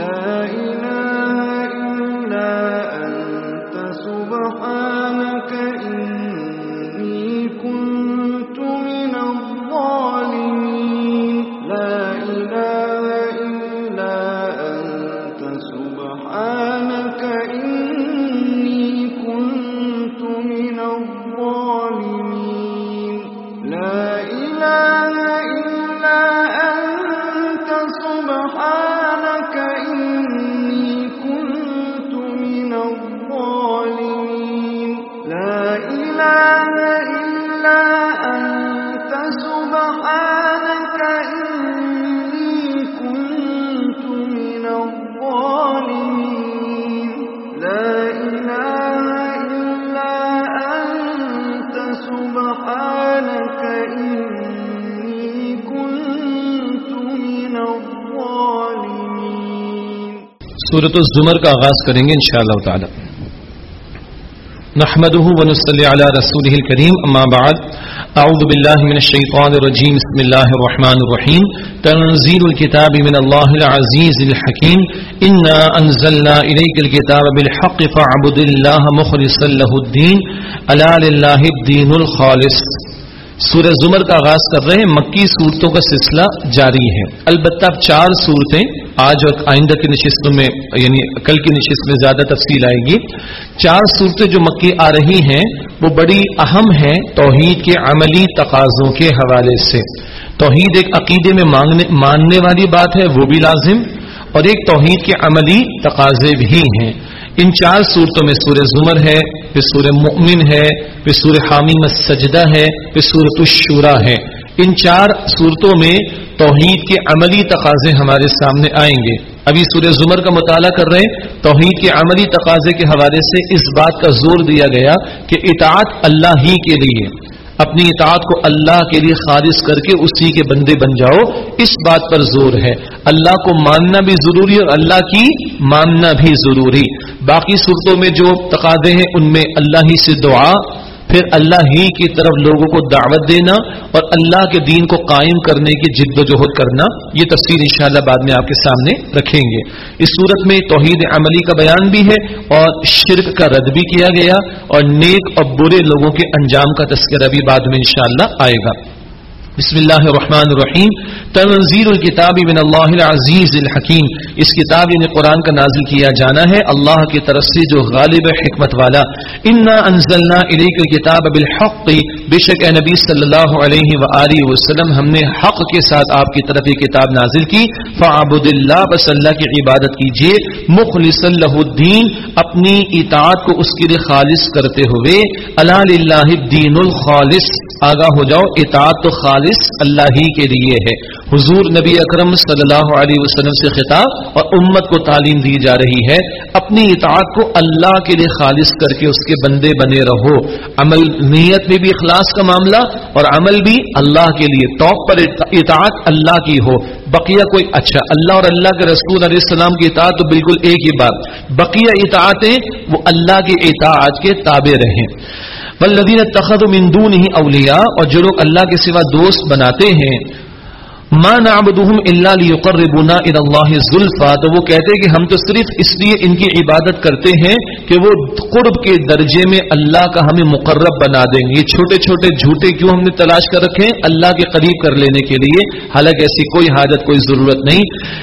love. صورت الزمر کا آغاز کریں گے انشاءاللہ تعالی. نحمده ونصلي على رسوله الكريم اما بعد اعوذ بالله من الشيطان الرجيم، بسم الله الرحمن الرحيم. تنزيل الكتاب من الله العزيز الحكيم. انا انزلنا اليك الكتاب بالحق فاعبد الله مخلصا له الدين. الا لله الدين الخالص. سورہ زمر کا آغاز کر رہے ہیں۔ مکی صورتوں کا سلسلہ جاری ہے۔ البتہ چار صورتیں آج اور آئندہ کی نشستوں میں یعنی کل کی نشست میں زیادہ تفصیل آئے گی۔ چار صورتیں جو مکی آ رہی ہیں، وہ بڑی اہم ہیں توحید کے عملی تقاضوں کے حوالے سے۔ توحید ایک عقیدے میں ماننے والی بات ہے، وہ بھی لازم۔ اور ایک توحید کے عملی تقاضے بھی ہیں۔ ان چار صورتوں میں سورہ زمر ہے، پھر سورہ مؤمن ہے، پھر سورہ حامی مسجدہ ہے، پھر سورت الشورا ہے۔ ان چار صورتوں میں توحید کے عملی تقاضے ہمارے سامنے آئیں گے۔ ابھی سورہ زمر کا مطالعہ کر رہے ہیں۔ توحید کے عملی تقاضے کے حوالے سے اس بات کا زور دیا گیا کہ اطاعت اللہ ہی کے لیے اپنی اطاعت کو اللہ کے لیے خالص کر کے اسی کے بندے بن جاؤ، اس بات پر زور ہے۔ اللہ کو ماننا بھی ضروری اور اللہ کی ماننا بھی ضروری۔ باقی صورتوں میں جو تقاضے ہیں، ان میں اللہ ہی سے دعا پھر اللہ ہی کی طرف لوگوں کو دعوت دینا اور اللہ کے دین کو قائم کرنے کی جد و جہد کرنا، یہ تفصیل انشاءاللہ بعد میں آپ کے سامنے رکھیں گے۔ اس صورت میں توحید عملی کا بیان بھی ہے اور شرک کا رد بھی کیا گیا اور نیک اور برے لوگوں کے انجام کا تذکرہ بھی بعد میں انشاءاللہ آئے گا۔ بسم اللہ الرحمن الرحیم. تنزیل الکتاب من اللہ العزیز الحکیم. اس کتاب یعنی قرآن کا نازل کیا جانا ہے اللہ کی طرف سے جو غالب حکمت والا. انا انزلنا الیک الکتاب بالحق. بے شک اے نبی صلی اللہ علیہ وآلہ وسلم، ہم نے حق کے ساتھ آپ کی طرف یہ کتاب نازل کی. فعبد اللہ، بس اللہ کی عبادت کیجیے مخلص اللہ الدین، اپنی اطاعت کو اس کے لیے خالص کرتے ہوئے. اللہ للہ الدین الخالص. آگاہ ہو جاؤ، اطاعت تو خالص اللہ ہی کے لیے ہے۔ حضور نبی اکرم صلی اللہ علیہ وسلم سے خطاب اور امت کو تعلیم دی جا رہی ہے۔ اپنی اطاعت کو اللہ کے لیے خالص کر کے اس کے بندے بنے رہو۔ عمل نیت میں بھی اخلاص کا معاملہ اور عمل بھی اللہ کے لیے۔ ٹاپ پر اطاعت اللہ کی ہو۔ بقیہ کوئی اچھا اللہ اور اللہ کے رسول علیہ السلام کی اطاعت تو بالکل ایک ہی بات۔ بقیہ اطاعتیں وہ اللہ کے اطاعت کے تابع رہیں۔ بلدین تخت مندون ہی اولیا اور جو لوگ اللہ کے سوا دوست بناتے ہیں ماں نعبدهم الا ليقربونا الى الله زلفا تو وہ کہتے کہ ہم تو صرف اس لیے ان کی عبادت کرتے ہیں کہ وہ قرب کے درجے میں اللہ کا ہمیں مقرب بنا دیں گے۔ یہ چھوٹے چھوٹے جھوٹے کیوں ہم نے تلاش کر رکھے ہیں؟ اللہ کے قریب کر لینے کے لیے۔ حالانکہ ایسی کوئی حاجت، کوئی ضرورت نہیں۔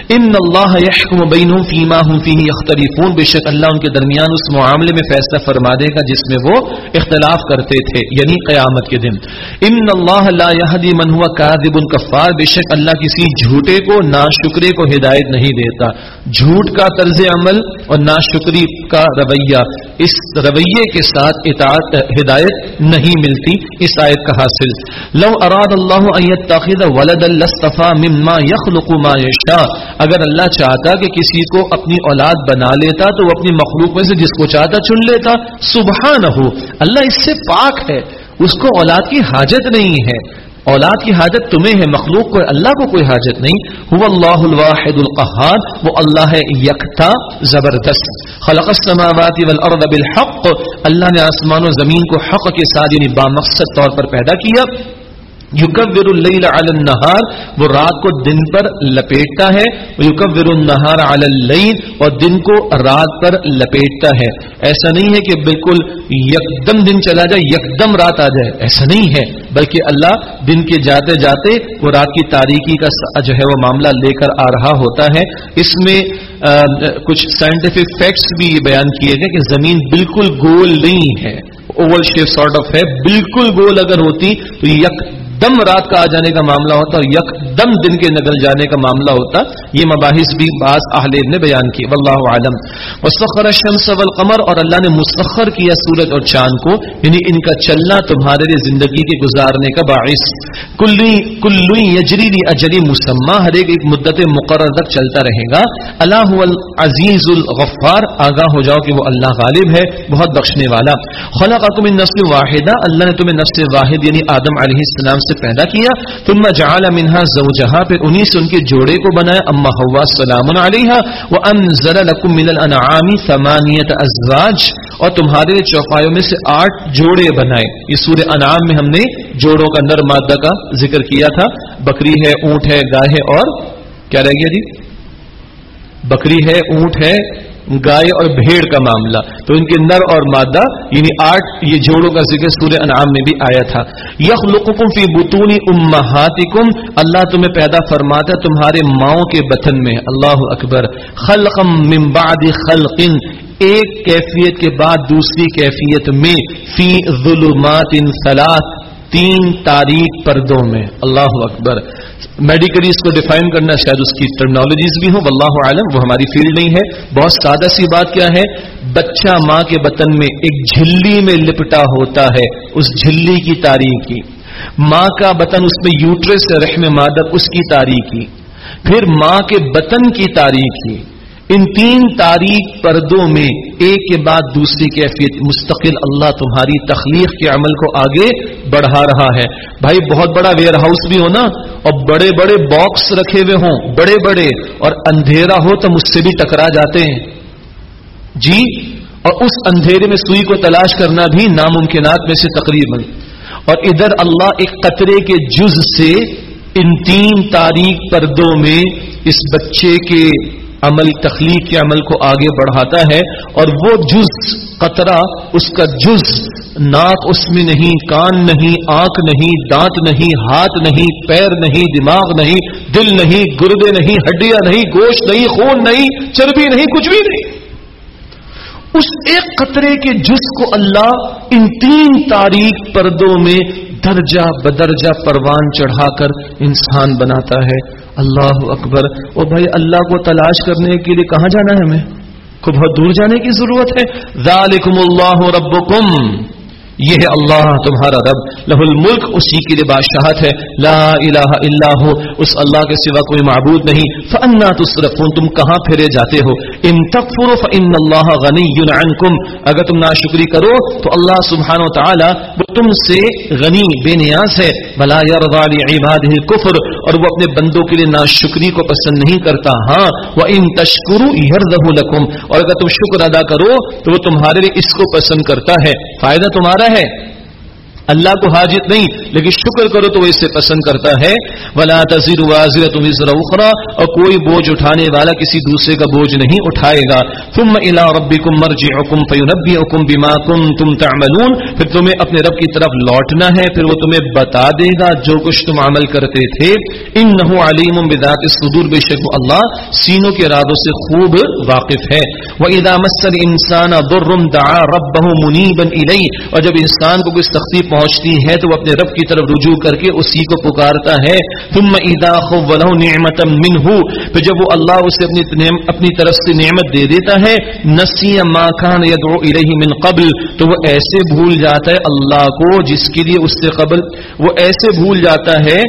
ان اللہ يحكم بينهم فيما هم فيه يختلفون۔ بے شک اللہ ان کے درمیان اس معاملے میں فیصلہ فرما دے گا جس میں وہ اختلاف کرتے تھے یعنی قیامت کے دن۔ ان اللہ لا يهدي من هو كاذب كفار۔ بے شک اللہ کسی جھوٹے کو نا شکرے کو ہدایت نہیں دیتا۔ جھوٹ کا طرز عمل اور نا شکری کا رویہ۔ اس رویے کے ساتھ اطاعت، ہدایت نہیں ملتی۔ اس آیت کا حاصل۔ لو اراد اللہ تاخیر ولد الصفا مما یخلق ما یشاء۔ اگر اللہ چاہتا کہ کسی کو اپنی اولاد بنا لیتا تو وہ اپنی مخلوق میں سے جس کو چاہتا چن لیتا۔ سبحان ہو اللہ اس سے پاک ہے۔ اس کو اولاد کی حاجت نہیں ہے۔ اولاد کی حاجت تمہیں ہے مخلوق کو، اللہ کو کوئی حاجت نہیں۔ هو اللہ الواحد القہار، وہ اللہ ہے یکتا، زبردست۔ خلق السماوات والارض بالحق۔ اللہ نے آسمان و زمین کو حق کے ساتھ یعنی بامقصد طور پر پیدا کیا۔ یوکبر اللیل علی النہار، وہ رات کو دن پر لپیٹتا ہے یوکبر النہار علی اللیل، اور دن کو رات پر لپیٹتا ہے۔ ایسا نہیں ہے کہ بالکل یکدم دن چلا جائے، یکدم رات آ جائے۔ ایسا نہیں ہے، بلکہ اللہ دن کے جاتے جاتے وہ رات کی تاریکی کا جو ہے وہ معاملہ لے کر آ رہا ہوتا ہے۔ اس میں کچھ سائنٹیفک فیکٹس بھی بیان کیے گئے کہ زمین بالکل گول نہیں ہے۔ اوور شیپ سارٹ آف ہے، بالکل گول اگر ہوتی تو یک دم رات کا آ جانے کا معاملہ ہوتا اور یک دم دن کے نکل جانے کا معاملہ ہوتا، یہ مباحث بھی بعض اہل نے بیان کی واللہ عالم مستخر الشمس والقمر، اور اللہ نے مسخر کیا سورج اور چاند کو یعنی ان کا چلنا تمہارے لیے زندگی کے گزارنے کا باعث. کلی کلو یجری اجری مسمہ، ہر ایک ایک مدت مقرر تک چلتا رہے گا. اللہ العزیز الغفار، آگاہ ہو جاؤ کہ وہ اللہ غالب ہے، بہت بخشنے والا. خلقکم من نسل واحدہ، اللہ نے تمہیں نسل واحد یعنی آدم علیہ السلام سے پیدا کیا، ثم جعل منها زوجها پھر انہی سے ان کے جوڑے کو بنایا، اما حوا سلام علیہا، وانزل لكم من الانعام ثمانیه ازواج، اور تمہارے چوپایوں میں سے آٹھ جوڑے بنائے۔ یہ سورہ انعام میں ہم نے جوڑوں کا نر مادہ کا ذکر کیا تھا۔ بکری ہے، اونٹ ہے، گائے ہے، اور کیا رہ گیا جی؟ بکری ہے، اونٹ ہے گائے اور بھیڑ کا معاملہ۔ تو ان کے نر اور مادہ یعنی آٹھ یہ جوڑوں کا ذکر سورہ انعام میں بھی آیا تھا۔ یخلقکم فی بطون امہاتکم، اللہ تمہیں پیدا فرماتا ہے، تمہارے ماؤں کے بطن میں۔ اللہ اکبر۔ خلقم من بعد خلق ایک کیفیت کے بعد دوسری کیفیت میں۔ فی ظلمات ثلاث تین تاریخ پردوں میں، اللہ اکبر۔ میڈیکلی اس کو ڈیفائن کرنا شاید اس کی ٹرمنالوجیز بھی ہوں، واللہ عالم وہ ہماری فیلڈ نہیں ہے۔ بہت سادہ سی بات کیا ہے، بچہ ماں کے بطن میں ایک جھلی میں لپٹا ہوتا ہے، اس جھلی کی تاریخی۔ ماں کا بطن اس میں یوٹرس رحم مادر اس کی تاریخی۔ پھر ماں کے بطن کی تاریخی۔ ان تین تاریخ پردوں میں ایک کے بعد دوسری کیفیت مستقل اللہ تمہاری تخلیق کے عمل کو آگے بڑھا رہا ہے۔ بھائی، بہت بڑا ویئر ہاؤس بھی ہو نا، اور بڑے بڑے باکس رکھے ہوئے ہوں، بڑے بڑے، اور اندھیرا ہو تو مجھ سے بھی ٹکرا جاتے ہیں۔ جی اور اس اندھیرے میں سوئی کو تلاش کرنا بھی ناممکنات میں سے تقریباً۔ اور ادھر اللہ ایک قطرے کے جز سے ان تین تاریخ پردوں میں اس بچے کے عمل تخلیق کے عمل کو آگے بڑھاتا ہے اور وہ جز، قطرہ، اس کا جز، ناک اس میں نہیں، کان نہیں، آنکھ نہیں، دانت نہیں، ہاتھ نہیں، پیر نہیں، دماغ نہیں، دل نہیں، گردے نہیں، ہڈیاں نہیں، گوشت نہیں، خون نہیں، چربی نہیں، کچھ بھی نہیں۔ اس ایک قطرے کے جس کو اللہ ان تین تاریخ پردوں میں درجہ بدرجہ پروان چڑھا کر انسان بناتا ہے۔ اللہ اکبر۔ او بھائی، اللہ کو تلاش کرنے کے لیے کہاں جانا ہے ہمیں؟ کو بہت دور جانے کی ضرورت ہے۔ ذالکم اللہ ربکم۔ یہ ہے اللہ، تمہارا رب. لہ الملک، اسی کے لیے بادشاہت ہے. لا الہ الا ہو، اس اللہ کے سوا کوئی معبود نہیں. فانا تصرفون، تم کہاں پھرے جاتے ہو؟ ان تکفروا فان اللہ غنی عنکم اگر تم ناشکری کرو، تو اللہ سبحانہ و تعالی وہ تم سے غنی، بے نیاز ہے. بلا یرضى لعباده الكفر، اور وہ اپنے بندوں کے لیے ناشکری کو پسند نہیں کرتا. ہاں وان تشکروا يرضه لكم. اور اگر تم شکر ادا کرو، تو وہ تمہارے لیے اس کو پسند کرتا ہے. فائدہ تمہارا ہے اللہ کو حاجت نہیں، لیکن شکر کرو تو وہ اس سے پسند کرتا ہے۔ ولا تذیر واضر تم اخرا اور کوئی بوجھ اٹھانے والا کسی دوسرے کا بوجھ نہیں اٹھائے گا۔ تم الا ربی کم مرجی حکم فیونبی حکم بیما کم تم تعملون۔ پھر تمہیں اپنے رب کی طرف لوٹنا ہے، پھر وہ تمہیں بتا دے گا جو کچھ تم عمل کرتے تھے۔ ان نہ علیم بذات الصدور، بے شک اللہ سینوں کے ارادوں سے خوب واقف ہے۔ وہ ادا مسل انسان درم دعا رب منیبا اور جب انسان کو کوئی سختی پہنچتی ہے تو وہ اپنے رب کی طرف رجوع کر کے اسی کو پکارتا ہے۔ تم ادا نعمت نعمتا منه پھر جب وہ اللہ اسے اپنی اپنی طرف سے نعمت دے دیتا ہے نسی ما خان يدعو الیہ من قبل، تو وہ ایسے بھول جاتا ہے اللہ کو جس کے لیے اس سے قبل وہ ایسے بھول جاتا ہے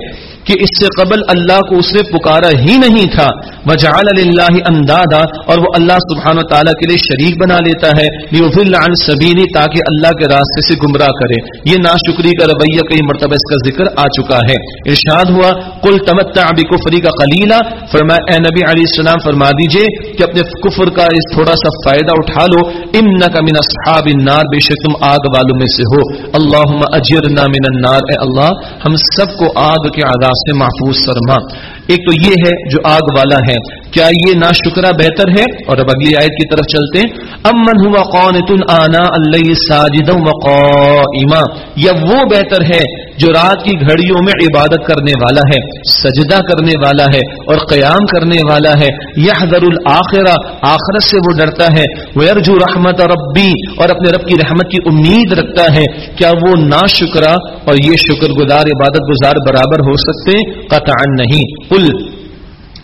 کہ اس سے قبل اللہ کو اس نے پکارا ہی نہیں تھا۔ وجعل اللہ اندادا، اور وہ اللہ سبحانہ تعالیٰ کے لیے شریک بنا لیتا ہے۔ عن سبینی تاکہ اللہ کے راستے سے گمراہ کرے۔ یہ ناشکری کا رویہ کئی مرتبہ اس کا ذکر آ چکا ہے۔ ارشاد ہوا کل تمتع بکفری کا قلیلہ۔ فرمایا، اے نبی علیہ السلام، فرما دیجیے کہ اپنے کفر کا اس تھوڑا سا فائدہ اٹھا لو۔ انک من اصحاب النار، بے شک تم آگ والوں میں سے ہو۔ اللہم اجرنا من النار۔ اے اللہ، ہم سب کو آگ کے عذاب سے محفوظ فرما۔ ایک تو یہ ہے جو آگ والا ہے۔ کیا یہ نا شکرہ بہتر ہے؟ اور اب اگلی آیت کی طرف چلتے امن ہوا قون تن آنا اللہ ساجد یا وہ بہتر ہے جو رات کی گھڑیوں میں عبادت کرنے والا ہے، سجدہ کرنے والا ہے اور قیام کرنے والا ہے یہ حضر الآخرہ آخرت سے وہ ڈرتا ہے۔ وہ ارجو رحمت ربی اور اپنے رب کی رحمت کی امید رکھتا ہے۔ کیا وہ نا شکرا اور یہ شکر گزار عبادت گزار برابر ہو سکتے؟ قطعا نہیں۔ قل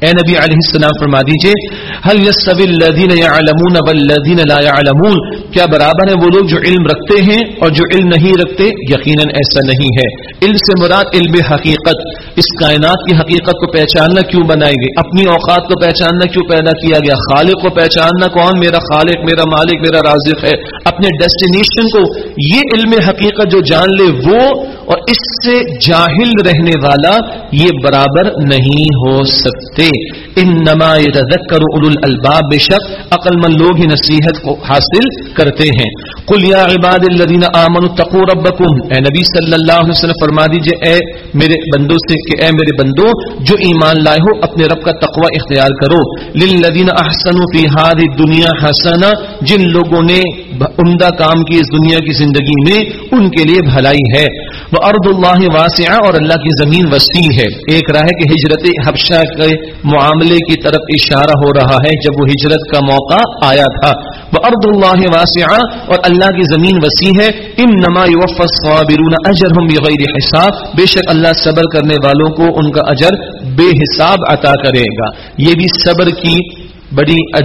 اے نبی علیہ السلام فرما دیجیے حل الذین یعلمون والذین لا یعلمون؟ کیا برابر ہیں وہ لوگ جو علم رکھتے ہیں اور جو علم نہیں رکھتے؟ یقیناً ایسا نہیں ہے۔ علم سے مراد علم حقیقت۔ اس کائنات کی حقیقت کو پہچاننا کیوں بنائی گئی اپنی اوقات کو پہچاننا کیوں پیدا کیا گیا؟ خالق کو پہچاننا کون؟ میرا خالق، میرا مالک، میرا رازق ہے۔ اپنے ڈیسٹینیشن کو یہ علم حقیقت جو جان لے، وہ اور اس سے جاہل رہنے والا یہ برابر نہیں ہو سکتے۔ انما يتذكر اولو الالباب بے شک عقل مند لوگ ہی نصیحت کو حاصل کرتے ہیں۔ قل یا عباد الذين امنوا اتقوا ربكم اے نبی صلی اللہ علیہ وسلم، فرما دیجیے، اے میرے بندوں سے کہ اے میرے بندوں جو ایمان لائے ہو، اپنے رب کا تقوی اختیار کرو۔ للذین احسنوا فی هذه الدنيا حسنہ، جن لوگوں نے عمدہ کام کی اس دنیا کی زندگی میں، ان کے لیے بھلائی ہے۔ ارد اللہ واسعہ اور اللہ کی زمین وسیع ہے۔ ایک راہ کہ ہجرت حبشہ کے معاملے کی طرف اشارہ ہو رہا ہے، جب وہ ہجرت کا موقع آیا تھا۔ وہ ارد اللہ واسعہ اور اللہ کی زمین وسیع ہے۔ ان نما صابرون اجر ہم بغیر حساب۔ بے شک اللہ صبر کرنے والوں کو ان کا اجر بے حساب عطا کرے گا۔ یہ بھی صبر کی بڑی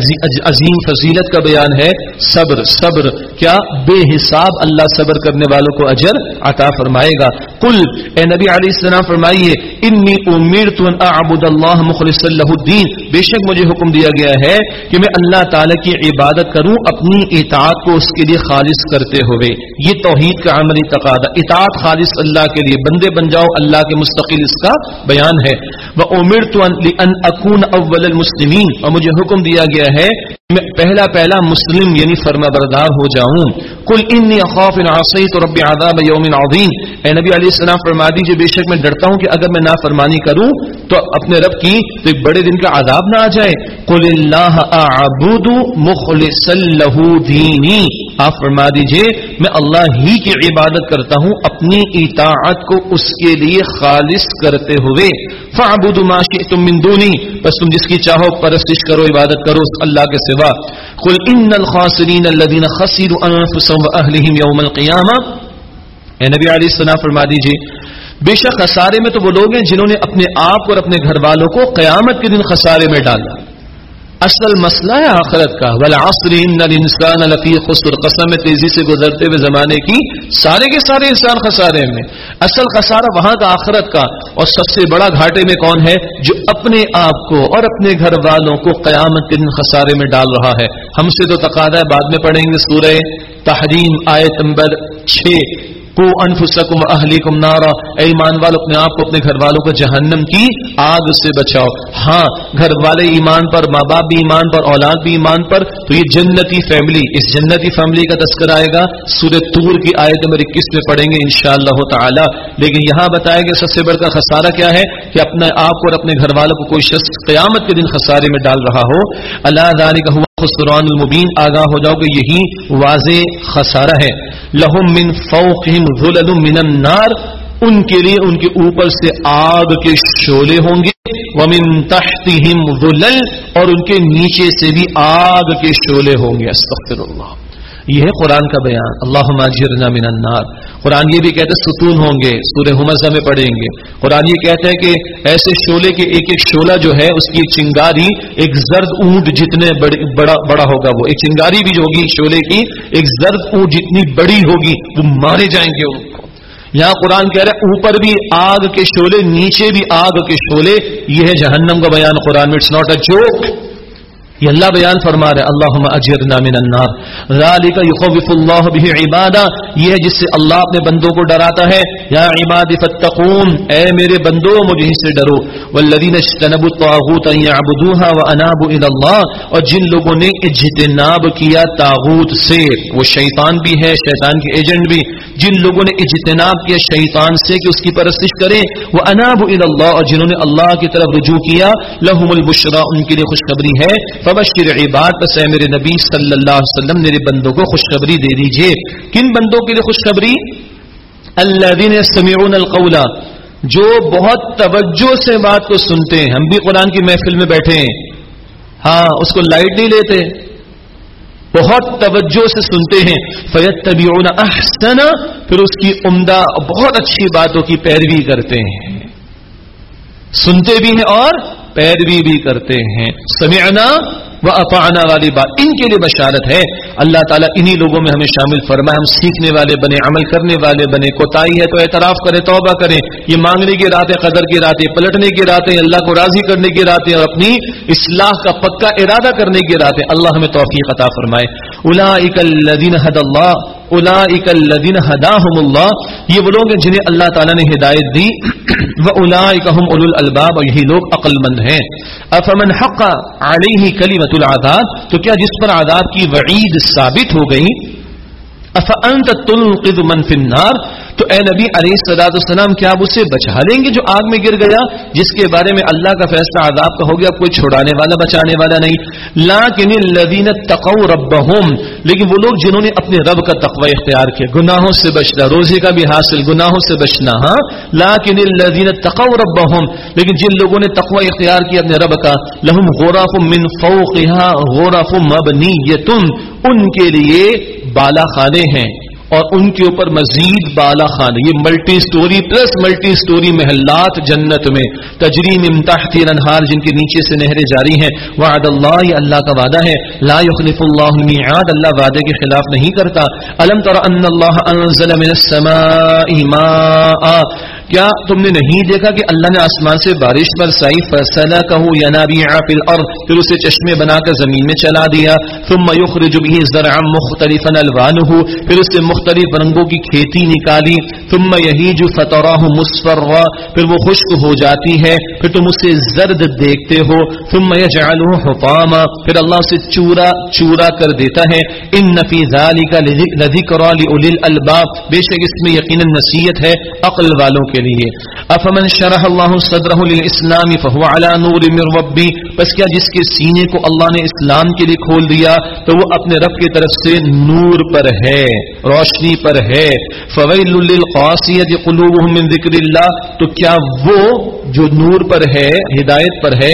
عظیم فضیلت کا بیان ہے، صبر صبر، کیا بے حساب اللہ صبر کرنے والوں کو اجر عطا فرمائے گا؟ کل اے نبی علیہ السلام فرمائیے، انی امیر تو اعبد اللہ مخلص اللہ الدین. بے شک مجھے حکم دیا گیا ہے کہ میں اللہ تعالی کی عبادت کروں، اپنی اطاعت کو اس کے لیے خالص کرتے ہوئے۔ یہ توحید کا عملی تقاضا اطاعت خالص اللہ کے لیے۔ بندے بن جاؤ، اللہ کے مستقل اس کا بیان ہے۔ وہ امیر تو اکون اول المسلمین. اور مجھے حکم حکم دیا گیا ہے میں پہلا پہلا مسلم یعنی فرما بردار ہو جاؤں۔ کل انی اخوف عصیت رب عذاب یوم عظیم۔ اے نبی علیہ السلام فرما دیجیے، بے شک میں ڈرتا ہوں کہ اگر میں نافرمانی کروں تو اپنے رب کی تو ایک بڑے دن کا عذاب نہ آ جائے۔ قل اللہ اعبد مخلص له دینی۔ آپ فرما دیجیے، میں اللہ ہی کی عبادت کرتا ہوں، اپنی اطاعت کو اس کے لیے خالص کرتے ہوئے۔ فاعبدوا ما شئتم من دونی، بس تم جس کی چاہو پرستش کرو، عبادت کرو اللہ کے سوا۔ قل ان الخاسرین الذين خسروا انفسهم واهلهم يوم القيامه اے نبی علیہ السلام، فرما دیجیے، بے شک خسارے میں تو وہ لوگ ہیں جنہوں نے اپنے آپ اور اپنے گھر والوں کو قیامت کے دن خسارے میں ڈالا۔ اصل مسئلہ ہے آخرت کا. والعصر ان الانسان لفی خسر. قسم تیزی سے گزرتے ہوئے زمانے کی سارے کے سارے انسان خسارے میں. اصل خسارہ وہاں کا آخرت کا. اور سب سے بڑا گھاٹے میں کون ہے؟ جو اپنے آپ کو اور اپنے گھر والوں کو قیامت کے دن خسارے میں ڈال رہا ہے. ہم سے تو تقاضا ہے، بعد میں پڑھیں گے سورہ تحریم، آیت نمبر چھ. کو انفسکم اہلیکم نارا۔ اے ایمان والو، اپنے آپ کو اپنے گھر والوں کو جہنم کی آگ سے بچاؤ۔ ہاں گھر والے ایمان پر ماں باپ بھی ایمان پر، اولاد بھی ایمان پر۔ تو یہ جنتی فیملی، اس جنتی فیملی کا تذکر آئے گا۔ سورہ تور کی آیت نمبر اکیس میں پڑھیں گے انشاءاللہ تعالی۔ لیکن یہاں بتایا گیا سب سے بڑھ کا خسارہ کیا ہے کہ اپنے آپ کو اور اپنے گھر والوں کو کوئی شخص قیامت کے دن خسارے میں ڈال رہا ہو۔ اللہ کا ہوا خسران المبین، آگاہ ہو جاؤ کہ یہی واضح خسارہ ہے۔ لہم من فوقہم ظلل من النار، ان کے لیے ان کے اوپر سے آگ کے شولے ہوں گے۔ ومن تحتہم ظلل، اور ان کے نیچے سے بھی آگ کے شولے ہوں گے۔ استغفر اللہ۔ یہ ہے قرآن کا بیان۔ اللہ من النار۔ قرآن یہ بھی کہتے ہیں ستون ہوں گے، سورہ حمزہ میں پڑھیں گے۔ قرآن یہ کہتا ہے کہ ایسے شولے کے ایک ایک شولہ جو ہے، اس کی چنگاری ایک زرد اونٹ جتنے بڑا بڑا ہوگا وہ۔ ایک چنگاری بھی جو ہوگی شولے کی، ایک زرد اونٹ جتنی بڑی ہوگی، وہ مارے جائیں گے ان کو یہاں قرآن کہہ رہے اوپر بھی آگ کے شولے نیچے بھی آگ کے شولے یہ ہے جہنم کا بیان Quran it's not a joke یہ اللہ بیان فرما رہے اللہ اجرنا من النار. ذالک یخوف اللہ به عبادا یہ ہے جس سے اللہ اپنے بندوں کو ڈراتا ہے۔ یا عباد فتقون اے میرے بندو، مجھے سے ڈرو۔ والذین اجتنبوا الطاغوت ان يعبدوها وانابوا الى الله۔ اور جن لوگوں نے اجتناب کیا طاغوت سے، وہ شیطان بھی ہے، شیطان کے ایجنٹ بھی۔ جن لوگوں نے اجتناب کیا شیطان سے کہ اس کی پرستش کریں وہ اناب اللہ اور جنہوں نے اللہ کی طرف رجوع کیا لہم البشرا ان کے لیے خوشخبری ہے۔ فبشر عباد بس اے میرے نبی صلی اللہ علیہ وسلم، میرے بندوں کو خوشخبری دے دیجیے۔ کن بندوں کے لیے خوشخبری؟ الذين يستمعون القول، جو بہت توجہ سے بات کو سنتے ہیں۔ ہم بھی قرآن کی محفل میں بیٹھے ہیں۔ ہاں اس کو لائٹ نہیں لیتے۔ بہت توجہ سے سنتے ہیں۔ فیت طبی احسن، پھر اس کی عمدہ، بہت اچھی باتوں کی پیروی کرتے ہیں۔ سنتے بھی ہیں اور پیروی بھی کرتے ہیں. سمعنا وہ اپانا والی بات. ان کے لیے بشارت ہے. اللہ تعالیٰ انہی لوگوں میں ہمیں شامل فرمائے. ہم سیکھنے والے بنے، عمل کرنے والے بنے. کوتاہی ہے تو اعتراف کریں، توبہ کریں. یہ مانگنے کی راتیں، قدر کی راتیں، پلٹنے کی راتیں، اللہ کو راضی کرنے کی راتیں اور اپنی اصلاح کا پکا ارادہ کرنے کی راتیں. اللہ ہمیں توفیق عطا فرمائے. الا الذین حد اللہ الا الذین ہداہم اللہ۔ یہ وہ لوگ ہیں جنہیں اللہ تعالیٰ نے ہدایت دی۔ وہ هم اکم الباب اور یہی لوگ عقل مند ہیں۔ افمن حق علیہ کلی العذاب، تو کیا جس پر عذاب کی وعید ثابت ہو گئی؟ افانت تنقذ من فی النار؟ تو اے نبی علیہ صداد السلام کیا آپ اسے بچا لیں گے جو آگ میں گر گیا، جس کے بارے میں اللہ کا فیصلہ عذاب کا ہو گیا، کوئی چھڑانے والا، بچانے والا نہیں؟ لاکن الذین تقوا ربهم لیکن وہ لوگ جنہوں نے اپنے رب کا تقوی اختیار کیا، گناہوں سے بچنا، روزے کا بھی حاصل، گناہوں سے بچنا ہاں؟ لاکن الذین تقوا ربهم لیکن جن لوگوں نے تقوی اختیار کیا اپنے رب کا لهم غرف من فوقها غرف مبنیۃ ان کے لیے بالا خانے ہیں اور ان کے اوپر مزید بالا خان یہ multi storey plus multi storey محلات جنت میں. تجریم امتحتی انہار جن کے نیچے سے نہریں جاری ہیں. وعد اللہ یہ اللہ کا وعدہ ہے. لا يخلف اللہ میعاد. اللہ وعدے کے خلاف نہیں کرتا. الم تر ان اللہ انزل من السماء ماء کیا تم نے نہیں دیکھا کہ اللہ نے آسمان سے بارش برسائی فصلہ کہو ینابیع فی الارض پھر اسے چشمے بنا کر زمین میں چلا دیا؟ ثم یخرج به زرعا مختلفا الوانه پھر اس سے مختلف رنگوں کی کھیتی نکالی۔ ثم یہیج فتراہ مصفرا، پھر وہ خشک ہو جاتی ہے، پھر تم اسے زرد دیکھتے ہو۔ ثم یجعله حطاما، پھر اللہ اسے چورا چورا کر دیتا ہے۔ ان فی ذلک لذکر لاولی الالباب بے شک اس میں یقینا نصیحت ہے، عقل والوں کے کے لیے۔ افمن شرح اللہ صدرہ للاسلام فهو على نور من ربی پس کیا جس کے سینے کو اللہ نے اسلام کے لیے کھول دیا تو وہ اپنے رب کی طرف سے نور پر ہے، روشنی پر ہے۔ فویل للقاسیۃ قلوبهم من ذکر اللہ تو کیا وہ جو نور پر ہے، ہدایت پر ہے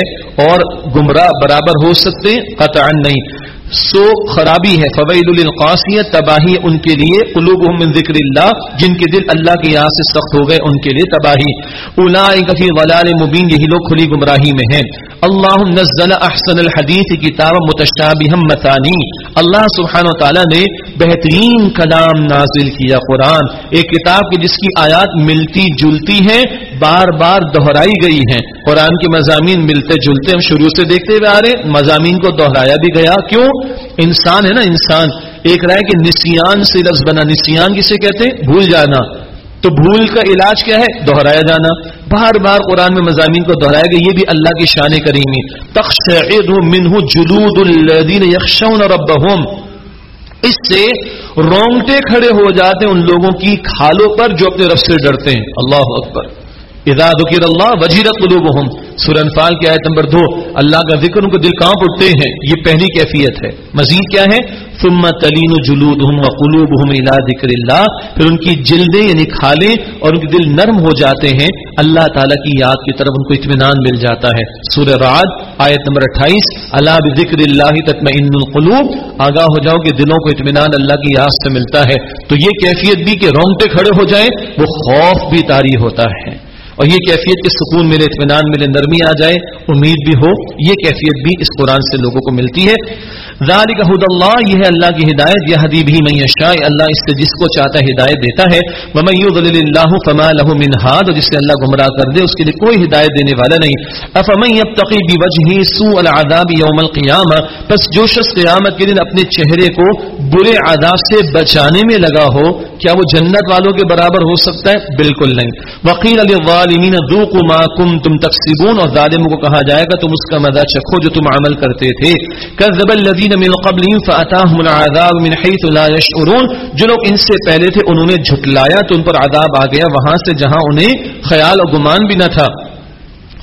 اور گمراہ برابر ہو سکتے؟ قطعا نہیں۔ سو خرابی ہے۔ فوید القاسیت تباہی ان کے لیے۔ قلوب من ذکر اللہ جن کے دل اللہ کی یہاں سے سخت ہو گئے، ان کے لیے تباہی۔ اولئک ولال مبین یہی لوگ کھلی گمراہی میں ہیں۔ اللہ نزل احسن الحدیث کتاب متشابہ مثانی اللہ سبحانہ و تعالی نے بہترین کلام نازل کیا قرآن۔ ایک کتاب کی جس کی آیات ملتی جلتی ہیں، بار بار دہرائی گئی ہیں۔ قرآن کے مضامین ملتے جلتے ہم شروع سے دیکھتے ہوئے آ رہے مضامین کو دہرایا بھی گیا۔ کیوں؟ انسان ہے نا انسان، ایک رائے کہ نسیان سے لفظ بنا، نسیان کسے کہتے بھول جانا۔ تو بھول کا علاج کیا ہے؟ دہرایا جانا۔ بار بار قرآن میں مضامین کو دہرایا گیا، یہ بھی اللہ کی شان کریمی تخشعر منہ جلود الذین یخشون ربهم اس سے رونگٹے کھڑے ہو جاتے ہیں ان لوگوں کی کھالوں پر جو اپنے رب سے ڈرتے ہیں۔ اللہ اکبر۔ اذا ذکر اللہ وجیرت قلوبهم سورہ انفال کی آیت نمبر دو۔ اللہ کا ذکر ان کو دل کانپ اٹھتے ہیں۔ یہ پہلی کیفیت ہے۔ مزید کیا ہے؟ ثم تلین جلودهم وقلوبهم الى ذکر اللہ۔ پھر ان کی جلدیں یعنی کھالیں اور ان کے دل نرم ہو جاتے ہیں۔ اللہ تعالیٰ کی یاد کی طرف ان کو اطمینان مل جاتا ہے۔ سورہ رعد آیت نمبر 28 اللہ بذکر اللہ تطمئن القلوب۔ آگاہ ہو جاؤ کہ دلوں کو اطمینان اللہ کی یاد سے ملتا ہے۔ تو یہ کیفیت بھی کہ رونگٹے کھڑے ہو جائیں، وہ خوف بھی تاری ہوتا ہے۔ اور یہ کیفیت کے سکون ملے، اطمینان ملے، نرمی آ جائے، امید بھی ہو، یہ کیفیت بھی اس قرآن سے لوگوں کو ملتی ہے۔ ذالک حد اللہ، یہ ہے اللہ کی ہدایت یہ حدیب ہی میں شاء اللہ اس سے جس کو چاہتا ہے ہدایت دیتا ہے۔ ومن یضلل اللہ فما له من هاد جس سے اللہ گمراہ کر دے، اس کے لیے کوئی ہدایت دینے والا نہیں۔ افمن یبتغي بوجهه سوء العذاب یوم القیامہ پس جو شخص قیامت کے دن اپنے چہرے کو برے عذاب سے بچانے میں لگا ہو، کیا وہ جنت والوں کے برابر ہو سکتا ہے؟ بالکل نہیں۔ وقیل للظالمین ذوقوا ما کنتم تکسبون اور ظالموں کو کہا جائے گا، تم اس کا مزہ چکھو جو تم عمل کرتے تھے۔ کذب الذين من قبلهم فاتاهم العذاب من حيث لا يشعرون. جو لوگ ان سے پہلے تھے انہوں نے جھٹلایا تو ان پر عذاب آ گیا، وہاں سے جہاں انہیں خیال اور گمان بھی نہ تھا۔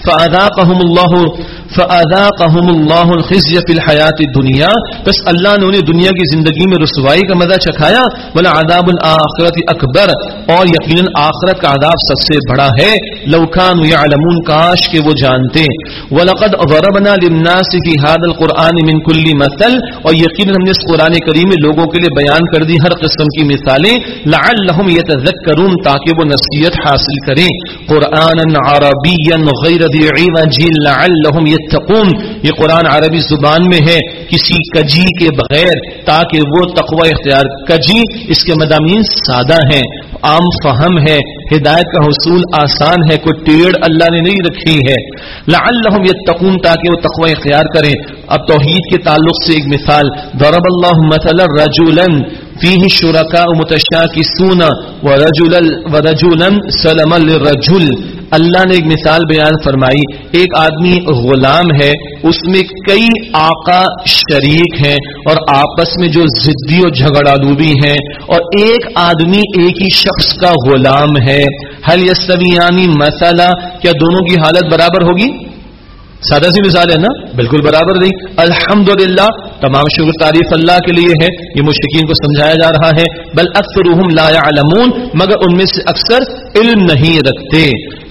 فَأَذَاقَهُمُ اللَّهُ فَأَذَاقَهُمُ اللَّهُ الْخِزْيَ فِي الْحَيَاةِ الدُّنْيَا۔ بس اللہ نے انہیں دنیا کی زندگی میں رسوائی کا مزہ چکھایا۔ ولا عذاب الآخرت اکبر اور یقیناً آخرت کا عذاب سب سے بڑا ہے۔ لو كانوا يعلمون، کاش کہ وہ جانتے۔ ولقد ضربنا للناس في هذا القرآن من كل مثل۔ اور یقیناً ہم نے اس قرآن کریم میں لوگوں کے لیے بیان کر دی ہر قسم کی مثالیں۔ لعلهم يتذكرون، تاکہ وہ نصیحت حاصل کریں۔ قرآنا عربيا غیر ذي عوج لعلهم يتقون یہ قرآن عربی زبان میں ہے کسی کجی کے بغیر، تاکہ وہ تقوی اختیار، کجی اس کے مضامین سادہ ہیں، عام فہم ہے، ہدایت کا حصول آسان ہے، کوئی ٹیڑ اللہ نے نہیں رکھی ہے۔ لعلهم يتقون، تاکہ وہ تقوی اختیار کریں۔ اب توحید کے تعلق سے ایک مثال، ضرب اللہ مثلا رجلا فيه شركاء متشاكسون ورجلا ورجلا سلما للرجل۔ اللہ نے ایک مثال بیان فرمائی، ایک آدمی غلام ہے، اس میں کئی آقا شریک ہیں اور آپس میں جو ضدی اور جھگڑا دوبی ہیں اور ایک آدمی ایک ہی شخص کا غلام ہے۔ حل یسویانی مسئلہ کیا دونوں کی حالت برابر ہوگی؟ سادہ سی مثال ہے نا؟ بالکل برابر نہیں الحمد تمام شکر تعریف اللہ کے لیے ہے۔ یہ مشکین کو سمجھایا جا رہا ہے۔ بل اکثر لا يعلمون مگر ان میں سے اکثر علم نہیں رکھتے۔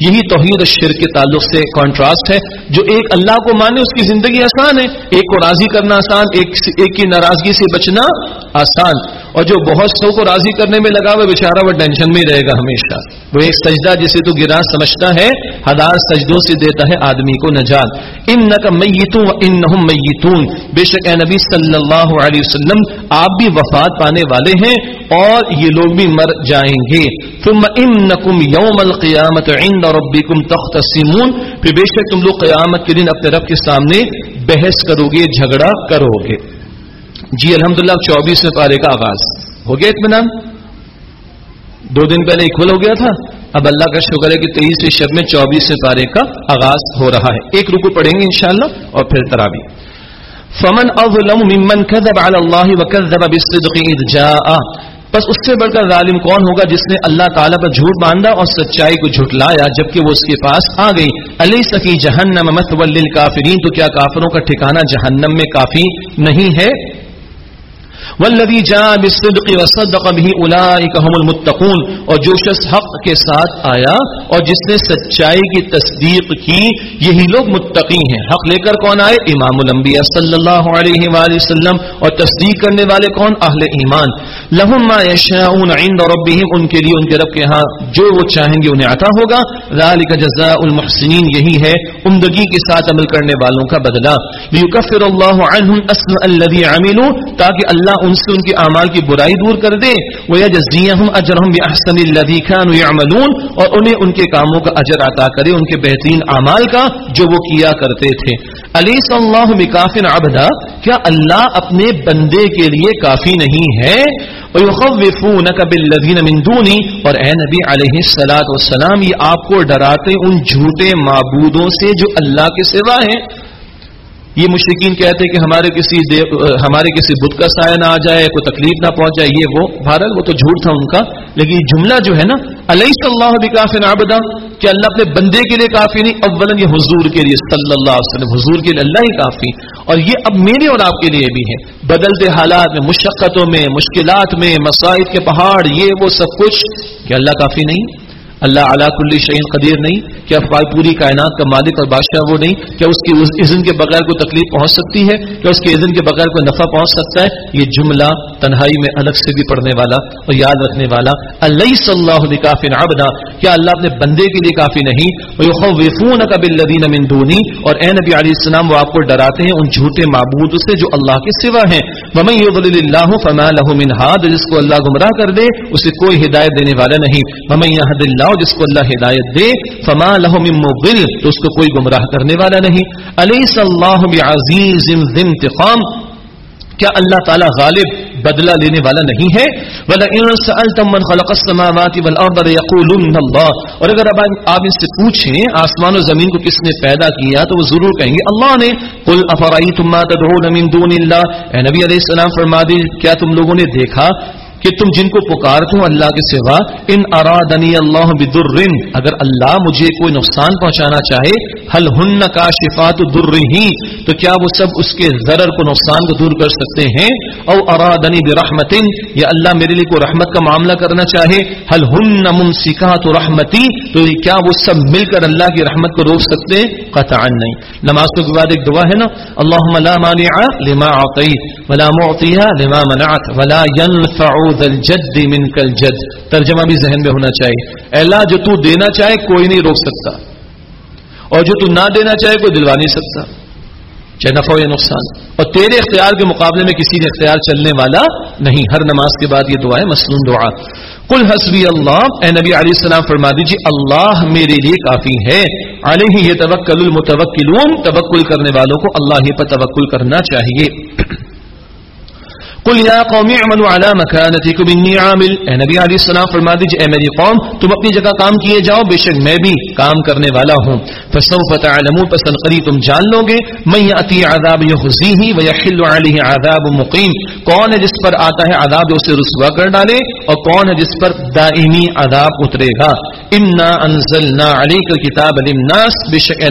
یہی توحید شر کے تعلق سے کانٹراسٹ ہے۔ جو ایک اللہ کو مانے، اس کی زندگی آسان ہے۔ ایک کو راضی کرنا آسان، ایک ایک کی ناراضگی سے بچنا آسان اور جو بہت سو کو راضی کرنے میں لگا وہ بےچارا وہ ٹینشن میں رہے گا ہمیشہ۔ وہ ایک سجدہ جسے تو گرا سمجھتا ہے، ہزار سجدوں سے دیتا ہے آدمی کو نجات۔ ان نہ میتوں ان نہ میتون۔ بے شک اے نبی صلی اللہ علیہ وسلم، آپ بھی وفات پانے والے ہیں اور یہ لوگ بھی مر جائیں گے۔ ثم انکم یوم القیامت عند ربکم تختصمون۔ پھر بے شک تم لوگ قیامت کے دن اپنے رب کے سامنے بحث کرو گے، جھگڑا کرو گے۔ جی الحمدللہ چوبیس میں پارے کا آغاز۔ ہو گیا اطمینان؟ دو دن پہلے اکول ہو گیا تھا۔ اب اللہ کا شکر ہے کہ تیئیس شب میں چوبیس پارے کا آغاز ہو رہا ہے۔ ایک رکو پڑھیں گے انشاءاللہ اور پھر ترابی فمن اظلم ممن كذب على الله وكذب بالصدق اذ جاء بس اس سے بڑھ کر ظالم کون ہوگا جس نے اللہ تعالیٰ پر جھوٹ باندھا اور سچائی کو جھٹلایا جبکہ وہ اس کے پاس آ گئی؟ علی سفی جہنم مثول للکافرین تو کیا کافروں کا ٹھکانہ جہنم میں کافی نہیں ہے؟ والذی جاء بالصدق وصدق به اولئک هم المتقون اور جو شخص حق کے ساتھ آیا اور جس نے سچائی کی تصدیق کی، یہی لوگ متقی ہیں۔ حق لے کر کون آئے؟ امام الانبیاء صلی اللہ علیہ وآلہ وسلم۔ اور تصدیق کرنے والے کون؟ اہل ایمان۔ لهم ما يشاءون عند ربهم ان کے لیے ان کے رب کے ہاں جو وہ چاہیں گے انہیں عطا ہوگا۔ ذالک جزاء المحسنین، یہی ہے عمدگی کے ساتھ عمل کرنے والوں کا بدلہ۔ لیکفر اللہ عنهم اسوء الذي عملوا، تاکہ اللہ ان سے ان کے اعمال کی برائی دور کر دے. وہ جزیہم اجرہم باحسن الذی كانوا يعملون اور انہیں ان کے کاموں کا اجر عطا کرے، ان کے بہترین اعمال کا جو وہ کیا کرتے تھے. علی صلی اللہ بکافن عبدا؟ کیا اللہ اپنے بندے کے لیے کافی نہیں ہے؟ وَيُخَوِّفُونَكَ بِالَّذِينَ مِن دُونِ اور اے نبی علیہ الصلات والسلام، یہ آپ کو ڈراتے ان جھوٹے معبودوں سے جو اللہ کے سوا ہیں. یہ مشرقین کہتے کہ ہمارے کسی ہمارے کسی بت کا سایہ نہ آ جائے، کوئی تکلیف نہ پہنچ جائے، یہ وہ بھارت وہ تو جھوٹ تھا ان کا، لیکن یہ جملہ جو ہے نا علیہ صلی اللہ علیہ کافی نابدا کہ اللہ اپنے بندے کے لیے کافی نہیں اولن یہ حضور کے لیے، صلی اللہ علیہ وسلم، حضور کے لیے اللہ ہی کافی۔ اور یہ اب میرے اور آپ کے لیے بھی ہے بدلتے حالات میں، مشقتوں میں، مشکلات میں مسائد کے پہاڑ، یہ وہ سب کچھ کہ اللہ کافی نہیں۔ اللہ علا کل شعین قدیر نہیں کیا پوری کائنات کا مالک اور بادشاہ وہ نہیں، کیا اس کی عزن کے بغیر کوئی تکلیف پہنچ سکتی ہے؟ کیا اس کے عزن کے بغیر کوئی نفع پہنچ سکتا ہے؟ یہ جملہ تنہائی میں الگ سے بھی پڑھنے والا اور یاد رکھنے والا۔ اللہ صلی اللہ علیہ کافی نابنا کیا اللہ اپنے بندے کے لیے کافی نہیں؟ وفون قبل لدین امندونی اور اے نبی علیہ السلام، وہ آپ کو ڈراتے ہیں، ان جھوٹے معبود سے جو اللہ کے سوا ہیں۔ ممئی اللہ فما لہ منہاد جس کو اللہ گمراہ کر دے، اسے کوئی ہدایت دینے والا نہیں۔ ممئی حد اللہ جس کو اللہ ہدایت دے، فما لہ مبل تو اس کو کوئی گمراہ کرنے والا نہیں۔ علیہ اللہ عزیز انتقام، کیا اللہ تعالیٰ غالب، بدلہ لینے والا نہیں ہے؟ اور اگر اب آپ اس سے پوچھیں، آسمان و زمین کو کس نے پیدا کیا، تو وہ ضرور کہیں گے، اللہ نے۔ کل افرائی تم دون اللہ۔ اے نبی علیہ السلام، فرما دی کیا تم لوگوں نے دیکھا؟ کہ تم جن کو پکارتے ہو اللہ کے سوا، ان ارادنی اللہ بدر اگر اللہ مجھے کوئی نقصان پہنچانا چاہے حل ہن کا شفات در ہی تو کیا وہ سب اس کے ضرر کو نقصان کو دور کر سکتے ہیں؟ او ارادنی برحمت یا اللہ میرے لیے کوئی رحمت کا معاملہ کرنا چاہے حل ہن ممسکا تو رحمتی، تو کیا وہ سب مل کر اللہ کی رحمت کو روک سکتے؟ قطعا نہیں۔ نماز کے بعد ایک دعا ہے نا اللہ لا مانع لما اعطيت ولا معطي لما منعت، ولا ينفع جد من کل جد۔ ترجمہ بھی ذہن میں ہونا چاہیے۔ اللہ، جو تو دینا چاہے، کوئی نہیں روک سکتا۔ اور جو تو نہ دینا چاہے، کوئی دلوا نہیں سکتا۔ چاہے نفع یا نقصان۔ اور تیرے اختیار کے مقابلے میں کسی نے اختیار چلنے والا نہیں۔ ہر نماز کے بعد یہ دعا ہے مصنون دعا۔ کل حسبی اللہ۔ اے نبی علیہ السلام، فرما دیجیے اللہ میرے لیے کافی ہے۔ علیہ یہ توکل المتوکلون۔ توکل کرنے والوں کو اللہ ہی پر توکل کرنا چاہیے۔ قل یا قوم اعملوا على مكانتكم اني عامل. اے نبی علیہ السلام فرما دیجیے، اے میری قوم، تم اپنی جگہ کام کیے جاؤ، بے شک میں بھی کام کرنے والا ہوں. فسوف تعلمون، پس قریب تم جان لو گے من یاتی عذاب یخزیہ ويحل علیہ عذاب مقیم. کون ہے جس پر آتا ہے عذاب اسے رسوا کر ڈالے، اور کون ہے جس پر دائمی عذاب اترے گا؟ انا انزلنا علیک الكتاب للناس بشک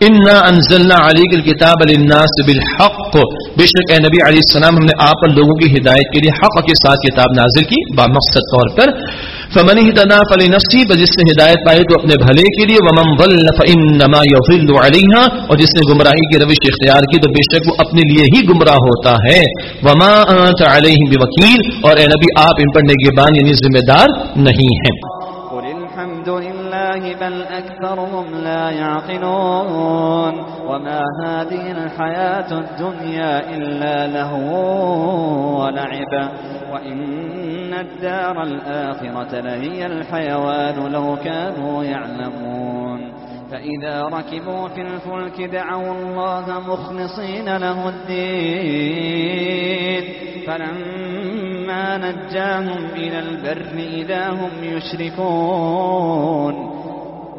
انا انزلنا علی الکتاب للناس بالحق بے شک اے نبی علیہ السلام ہم نے آپ پر لوگوں کی ہدایت کے لیے حق کے ساتھ کتاب نازل کی با مقصد طور پر۔ فمن اهتدى فلنفسه بجس نے ہدایت پائی تو اپنے بھلے کے لیے۔ ومن ضل فانما يضل عليها اور جس نے گمراہی کی روش اختیار کی تو بے شک وہ اپنے لیے ہی گمراہ ہوتا ہے۔ وما انت عليهم بوکیل اور اے نبی، آپ ان پر نگہبان یعنی ذمہ دار نہیں ہیں۔ الله بل أكثرهم لا يعقلون وما هذه الحياة الدنيا إلا لهو ولعب وإن الدار الآخرة لهي الحيوان لو كانوا يعلمون فإذا ركبوا في الفلك دعوا الله مخلصين له الدين فلما نجاهم إلى البر إذا هم يشركون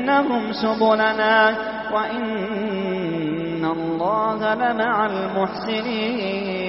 لنهدينهم سبلنا وإن الله لمع المحسنين.